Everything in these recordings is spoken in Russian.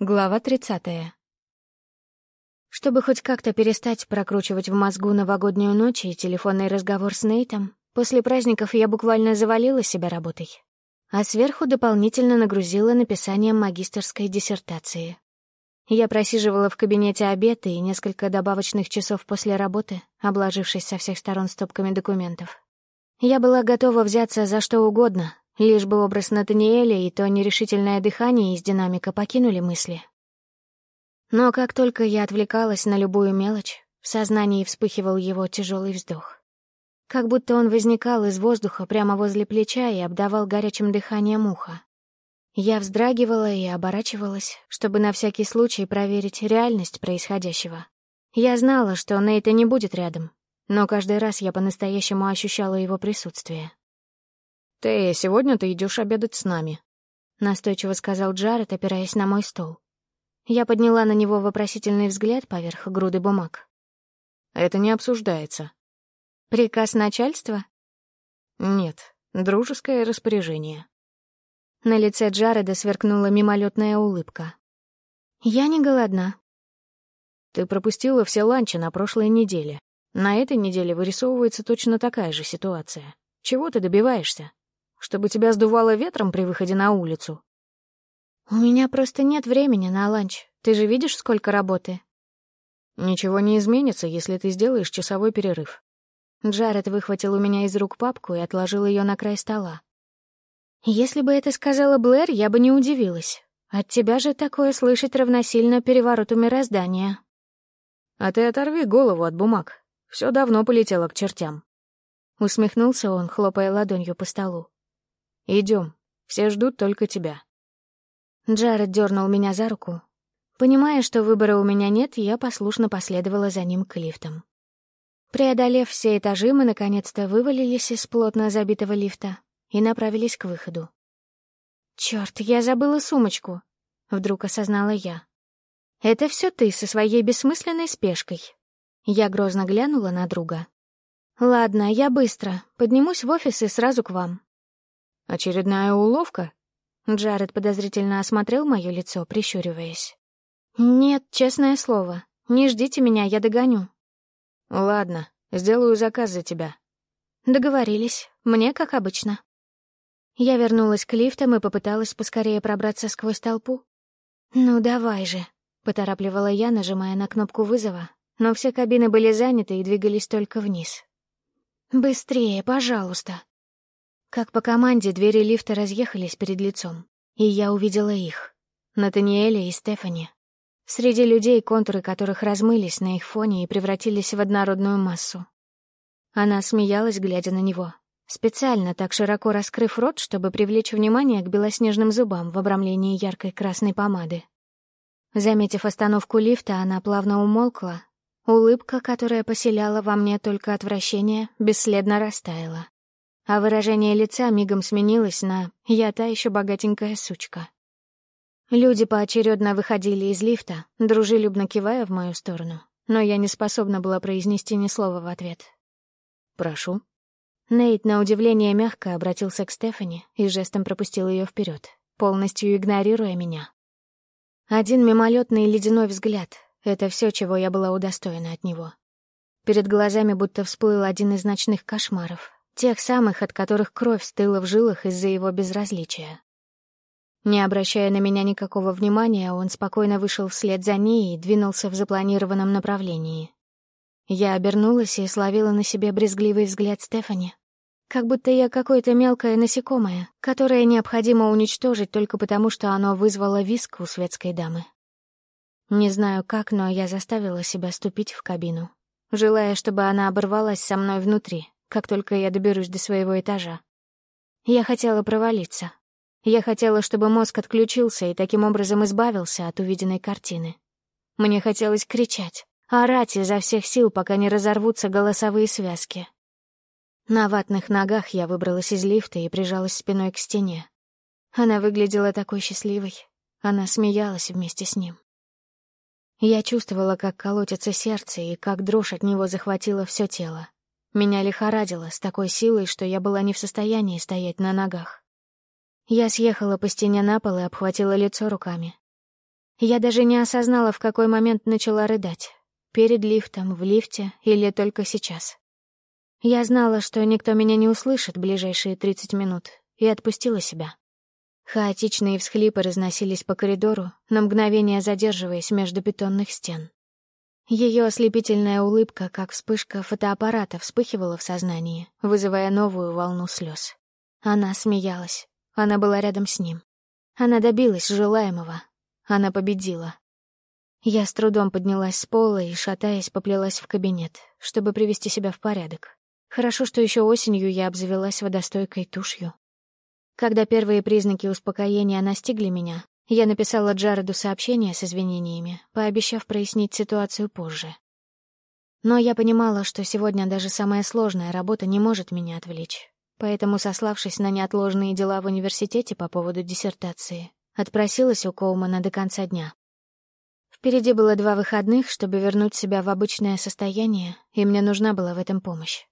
Глава 30. Чтобы хоть как-то перестать прокручивать в мозгу новогоднюю ночь и телефонный разговор с Нейтом, после праздников я буквально завалила себя работой. А сверху дополнительно нагрузила написанием магистерской диссертации. Я просиживала в кабинете обед и несколько добавочных часов после работы, обложившись со всех сторон стопками документов. Я была готова взяться за что угодно, Лишь бы образ Натаниэля и то нерешительное дыхание из динамика покинули мысли. Но как только я отвлекалась на любую мелочь, в сознании вспыхивал его тяжелый вздох. Как будто он возникал из воздуха прямо возле плеча и обдавал горячим дыханием ухо. Я вздрагивала и оборачивалась, чтобы на всякий случай проверить реальность происходящего. Я знала, что Нейта не будет рядом, но каждый раз я по-настоящему ощущала его присутствие. «Тея, сегодня ты идешь обедать с нами», — настойчиво сказал Джаред, опираясь на мой стол. Я подняла на него вопросительный взгляд поверх груды бумаг. «Это не обсуждается». «Приказ начальства?» «Нет, дружеское распоряжение». На лице Джареда сверкнула мимолетная улыбка. «Я не голодна». «Ты пропустила все ланчи на прошлой неделе. На этой неделе вырисовывается точно такая же ситуация. Чего ты добиваешься?» Чтобы тебя сдувало ветром при выходе на улицу? У меня просто нет времени на ланч. Ты же видишь, сколько работы? Ничего не изменится, если ты сделаешь часовой перерыв. Джаред выхватил у меня из рук папку и отложил ее на край стола. Если бы это сказала Блэр, я бы не удивилась. От тебя же такое слышать равносильно перевороту мироздания. А ты оторви голову от бумаг. Все давно полетело к чертям. Усмехнулся он, хлопая ладонью по столу. Идем, все ждут только тебя». Джаред дернул меня за руку. Понимая, что выбора у меня нет, я послушно последовала за ним к лифтам. Преодолев все этажи, мы наконец-то вывалились из плотно забитого лифта и направились к выходу. «Чёрт, я забыла сумочку», — вдруг осознала я. «Это все ты со своей бессмысленной спешкой». Я грозно глянула на друга. «Ладно, я быстро. Поднимусь в офис и сразу к вам. «Очередная уловка?» Джаред подозрительно осмотрел мое лицо, прищуриваясь. «Нет, честное слово. Не ждите меня, я догоню». «Ладно, сделаю заказ за тебя». «Договорились. Мне как обычно». Я вернулась к лифтам и попыталась поскорее пробраться сквозь толпу. «Ну давай же», — поторапливала я, нажимая на кнопку вызова, но все кабины были заняты и двигались только вниз. «Быстрее, пожалуйста», как по команде двери лифта разъехались перед лицом, и я увидела их — Натаниэля и Стефани. Среди людей, контуры которых размылись на их фоне и превратились в однородную массу. Она смеялась, глядя на него, специально так широко раскрыв рот, чтобы привлечь внимание к белоснежным зубам в обрамлении яркой красной помады. Заметив остановку лифта, она плавно умолкла. Улыбка, которая поселяла во мне только отвращение, бесследно растаяла а выражение лица мигом сменилось на «я та еще богатенькая сучка». Люди поочередно выходили из лифта, дружелюбно кивая в мою сторону, но я не способна была произнести ни слова в ответ. «Прошу». Нейт, на удивление, мягко обратился к Стефани и жестом пропустил ее вперед, полностью игнорируя меня. Один мимолетный ледяной взгляд — это все, чего я была удостоена от него. Перед глазами будто всплыл один из ночных кошмаров, Тех самых, от которых кровь стыла в жилах из-за его безразличия. Не обращая на меня никакого внимания, он спокойно вышел вслед за ней и двинулся в запланированном направлении. Я обернулась и словила на себе брезгливый взгляд Стефани. Как будто я какое-то мелкое насекомое, которое необходимо уничтожить только потому, что оно вызвало виск у светской дамы. Не знаю как, но я заставила себя ступить в кабину, желая, чтобы она оборвалась со мной внутри, как только я доберусь до своего этажа. Я хотела провалиться. Я хотела, чтобы мозг отключился и таким образом избавился от увиденной картины. Мне хотелось кричать, орать изо всех сил, пока не разорвутся голосовые связки. На ватных ногах я выбралась из лифта и прижалась спиной к стене. Она выглядела такой счастливой. Она смеялась вместе с ним. Я чувствовала, как колотится сердце и как дрожь от него захватила все тело. Меня лихорадило с такой силой, что я была не в состоянии стоять на ногах. Я съехала по стене на пол и обхватила лицо руками. Я даже не осознала, в какой момент начала рыдать. Перед лифтом, в лифте или только сейчас. Я знала, что никто меня не услышит ближайшие 30 минут, и отпустила себя. Хаотичные всхлипы разносились по коридору, на мгновение задерживаясь между бетонных стен. Ее ослепительная улыбка, как вспышка фотоаппарата, вспыхивала в сознании, вызывая новую волну слез. Она смеялась. Она была рядом с ним. Она добилась желаемого. Она победила. Я с трудом поднялась с пола и, шатаясь, поплелась в кабинет, чтобы привести себя в порядок. Хорошо, что еще осенью я обзавелась водостойкой тушью. Когда первые признаки успокоения настигли меня, я написала Джареду сообщение с извинениями, пообещав прояснить ситуацию позже. Но я понимала, что сегодня даже самая сложная работа не может меня отвлечь. Поэтому, сославшись на неотложные дела в университете по поводу диссертации, отпросилась у Коумана до конца дня. Впереди было два выходных, чтобы вернуть себя в обычное состояние, и мне нужна была в этом помощь.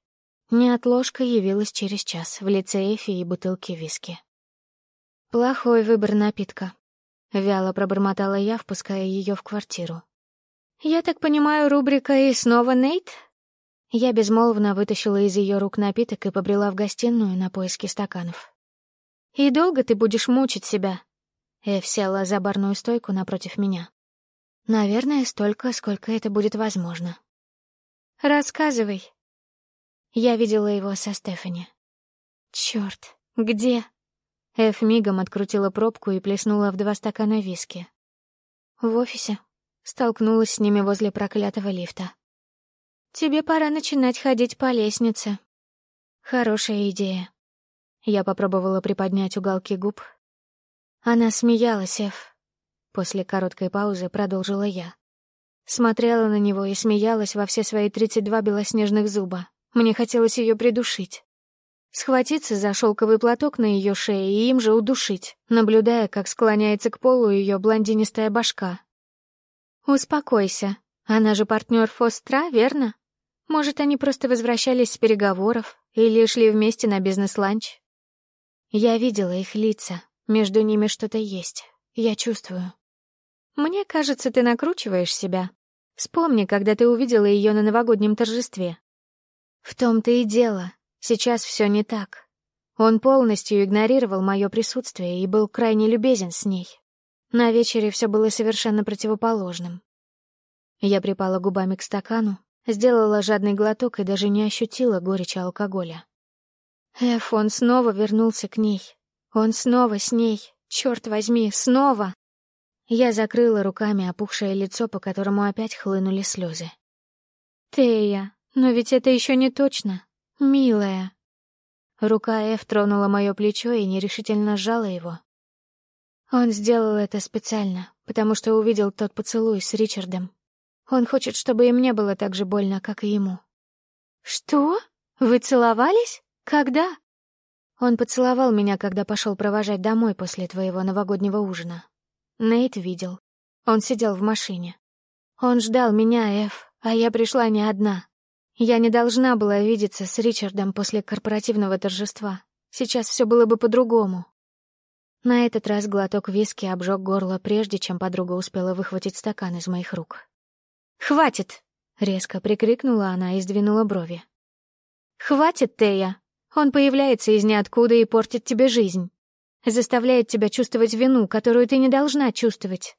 Неотложка явилась через час в лице Эфи и бутылки виски. Плохой выбор напитка, Вяло пробормотала я, впуская ее в квартиру. «Я так понимаю, рубрика «И снова Нейт?» Я безмолвно вытащила из ее рук напиток и побрела в гостиную на поиски стаканов. «И долго ты будешь мучить себя?» Эв села за барную стойку напротив меня. «Наверное, столько, сколько это будет возможно». «Рассказывай». Я видела его со Стефани. Черт, где?» Эф мигом открутила пробку и плеснула в два стакана виски. В офисе. Столкнулась с ними возле проклятого лифта. «Тебе пора начинать ходить по лестнице». «Хорошая идея». Я попробовала приподнять уголки губ. Она смеялась, Эф. После короткой паузы продолжила я. Смотрела на него и смеялась во все свои тридцать два белоснежных зуба. Мне хотелось ее придушить схватиться за шелковый платок на ее шее и им же удушить, наблюдая, как склоняется к полу ее блондинистая башка. «Успокойся. Она же партнер Фостра, верно? Может, они просто возвращались с переговоров или шли вместе на бизнес-ланч?» Я видела их лица, между ними что-то есть, я чувствую. «Мне кажется, ты накручиваешь себя. Вспомни, когда ты увидела ее на новогоднем торжестве. В том-то и дело, Сейчас все не так. Он полностью игнорировал мое присутствие и был крайне любезен с ней. На вечере все было совершенно противоположным. Я припала губами к стакану, сделала жадный глоток и даже не ощутила горечи алкоголя. Эф, он снова вернулся к ней. Он снова с ней. Черт возьми, снова! Я закрыла руками опухшее лицо, по которому опять хлынули слезы. «Тея, но ведь это еще не точно. «Милая». Рука Эв тронула мое плечо и нерешительно сжала его. Он сделал это специально, потому что увидел тот поцелуй с Ричардом. Он хочет, чтобы и мне было так же больно, как и ему. «Что? Вы целовались? Когда?» Он поцеловал меня, когда пошел провожать домой после твоего новогоднего ужина. Нейт видел. Он сидел в машине. Он ждал меня, Эф, а я пришла не одна. Я не должна была видеться с Ричардом после корпоративного торжества. Сейчас все было бы по-другому. На этот раз глоток виски обжег горло, прежде чем подруга успела выхватить стакан из моих рук. «Хватит!» — резко прикрикнула она и сдвинула брови. «Хватит, Тея! Он появляется из ниоткуда и портит тебе жизнь. Заставляет тебя чувствовать вину, которую ты не должна чувствовать.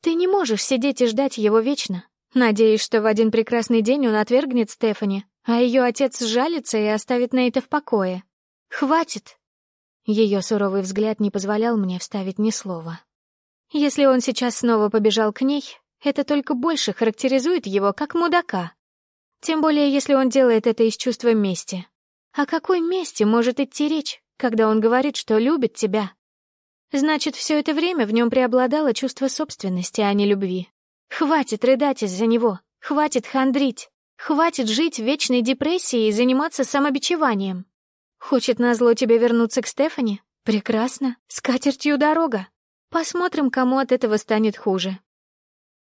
Ты не можешь сидеть и ждать его вечно. Надеюсь, что в один прекрасный день он отвергнет Стефани, а ее отец сжалится и оставит Нейта в покое. Хватит! Ее суровый взгляд не позволял мне вставить ни слова. Если он сейчас снова побежал к ней, это только больше характеризует его как мудака. Тем более, если он делает это из чувства мести. О какой мести может идти речь, когда он говорит, что любит тебя? Значит, все это время в нем преобладало чувство собственности, а не любви. Хватит рыдать из-за него, хватит хандрить, хватит жить в вечной депрессии и заниматься самобичеванием. Хочет назло тебе вернуться к Стефани? Прекрасно, с катертью дорога. Посмотрим, кому от этого станет хуже.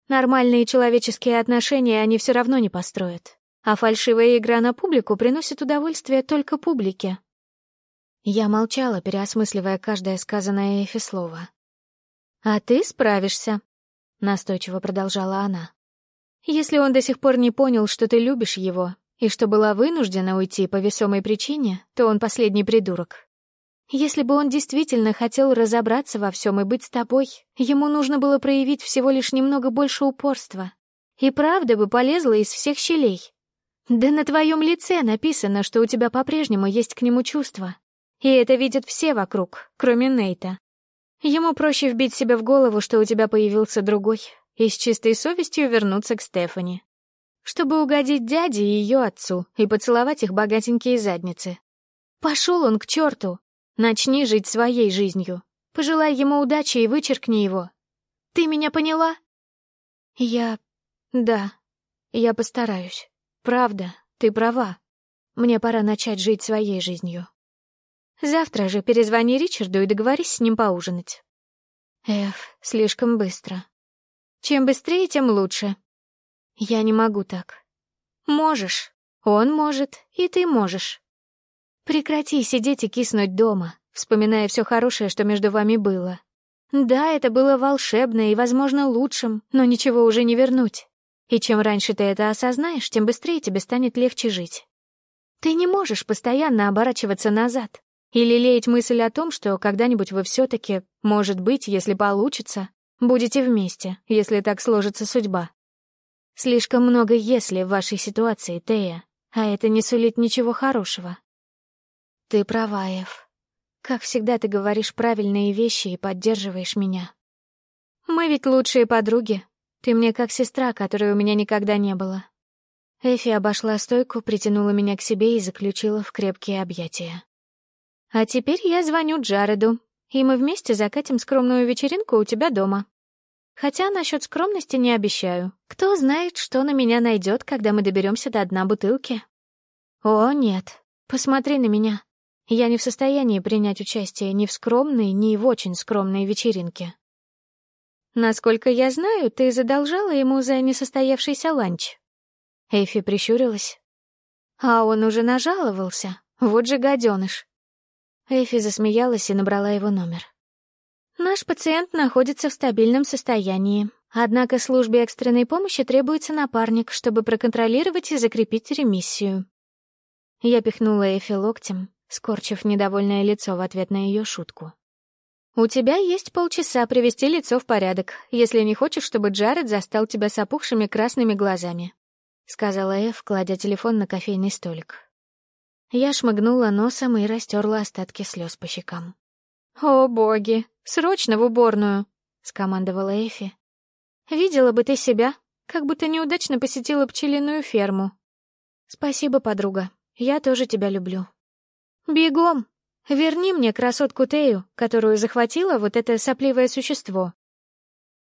Нормальные человеческие отношения они все равно не построят, а фальшивая игра на публику приносит удовольствие только публике. Я молчала, переосмысливая каждое сказанное Эфи слово. «А ты справишься», настойчиво продолжала она. «Если он до сих пор не понял, что ты любишь его, и что была вынуждена уйти по весомой причине, то он последний придурок. Если бы он действительно хотел разобраться во всем и быть с тобой, ему нужно было проявить всего лишь немного больше упорства. И правда бы полезла из всех щелей. Да на твоем лице написано, что у тебя по-прежнему есть к нему чувства. И это видят все вокруг, кроме Нейта. Ему проще вбить себе в голову, что у тебя появился другой, и с чистой совестью вернуться к Стефани. Чтобы угодить дяде и ее отцу и поцеловать их богатенькие задницы. Пошел он к черту. Начни жить своей жизнью. Пожелай ему удачи и вычеркни его. Ты меня поняла? Я... Да. Я постараюсь. Правда, ты права. Мне пора начать жить своей жизнью. Завтра же перезвони Ричарду и договорись с ним поужинать. Эф, слишком быстро. Чем быстрее, тем лучше. Я не могу так. Можешь. Он может, и ты можешь. Прекрати сидеть и киснуть дома, вспоминая все хорошее, что между вами было. Да, это было волшебно и, возможно, лучшим, но ничего уже не вернуть. И чем раньше ты это осознаешь, тем быстрее тебе станет легче жить. Ты не можешь постоянно оборачиваться назад или лелеять мысль о том, что когда-нибудь вы все-таки, может быть, если получится, будете вместе, если так сложится судьба. Слишком много «если» в вашей ситуации, Тея, а это не сулит ничего хорошего. Ты права, Эв. Как всегда, ты говоришь правильные вещи и поддерживаешь меня. Мы ведь лучшие подруги, ты мне как сестра, которой у меня никогда не было. Эфи обошла стойку, притянула меня к себе и заключила в крепкие объятия. А теперь я звоню Джареду, и мы вместе закатим скромную вечеринку у тебя дома. Хотя насчет скромности не обещаю. Кто знает, что на меня найдет, когда мы доберемся до дна бутылки. О, нет. Посмотри на меня. Я не в состоянии принять участие ни в скромной, ни в очень скромной вечеринке. Насколько я знаю, ты задолжала ему за несостоявшийся ланч. Эйфи прищурилась. А он уже нажаловался. Вот же гаденыш. Эйфи засмеялась и набрала его номер. Наш пациент находится в стабильном состоянии, однако службе экстренной помощи требуется напарник, чтобы проконтролировать и закрепить ремиссию. Я пихнула Эйфи локтем, скорчив недовольное лицо в ответ на ее шутку. «У тебя есть полчаса привести лицо в порядок, если не хочешь, чтобы Джаред застал тебя с опухшими красными глазами», — сказала Эв, кладя телефон на кофейный столик. Я шмыгнула носом и растерла остатки слез по щекам. «О, боги! Срочно в уборную!» — скомандовала Эфи. «Видела бы ты себя, как будто неудачно посетила пчелиную ферму». «Спасибо, подруга. Я тоже тебя люблю». «Бегом!» Верни мне красотку Тею, которую захватила вот это сопливое существо.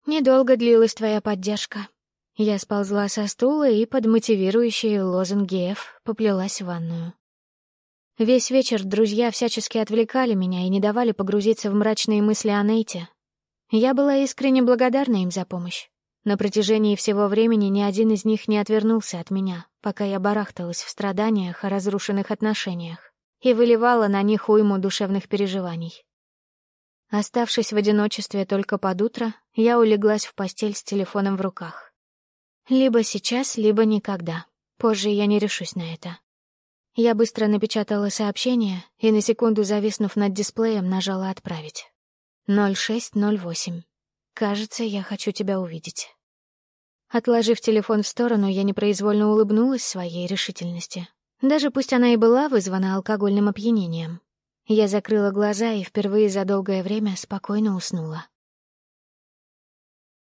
Недолго длилась твоя поддержка. Я сползла со стула и под мотивирующие лозунги Эф поплелась в ванную. Весь вечер друзья всячески отвлекали меня и не давали погрузиться в мрачные мысли о Нейте. Я была искренне благодарна им за помощь. На протяжении всего времени ни один из них не отвернулся от меня, пока я барахталась в страданиях о разрушенных отношениях и выливала на них уйму душевных переживаний. Оставшись в одиночестве только под утро, я улеглась в постель с телефоном в руках. Либо сейчас, либо никогда. Позже я не решусь на это. Я быстро напечатала сообщение и, на секунду зависнув над дисплеем, нажала «Отправить». 0608. Кажется, я хочу тебя увидеть. Отложив телефон в сторону, я непроизвольно улыбнулась своей решительности. Даже пусть она и была вызвана алкогольным опьянением. Я закрыла глаза и впервые за долгое время спокойно уснула.